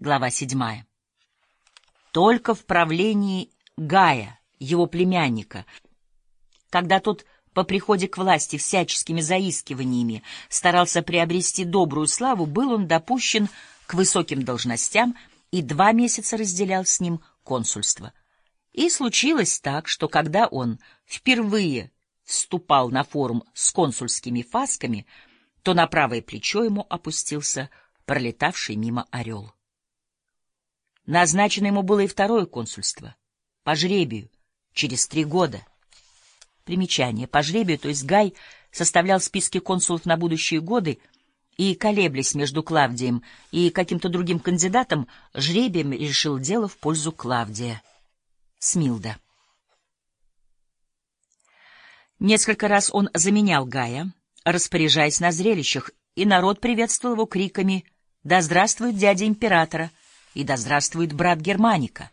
Глава седьмая. Только в правлении Гая, его племянника, когда тот по приходе к власти всяческими заискиваниями старался приобрести добрую славу, был он допущен к высоким должностям и два месяца разделял с ним консульство. И случилось так, что когда он впервые вступал на форум с консульскими фасками, то на правое плечо ему опустился пролетавший мимо орел. Назначено ему было и второе консульство, по жребию, через три года. Примечание. По жребию, то есть Гай составлял списки консулов на будущие годы, и, колеблясь между Клавдием и каким-то другим кандидатом, жребием решил дело в пользу Клавдия. Смилда. Несколько раз он заменял Гая, распоряжаясь на зрелищах, и народ приветствовал его криками «Да здравствует дядя императора!» И «Да здравствует брат Германика!»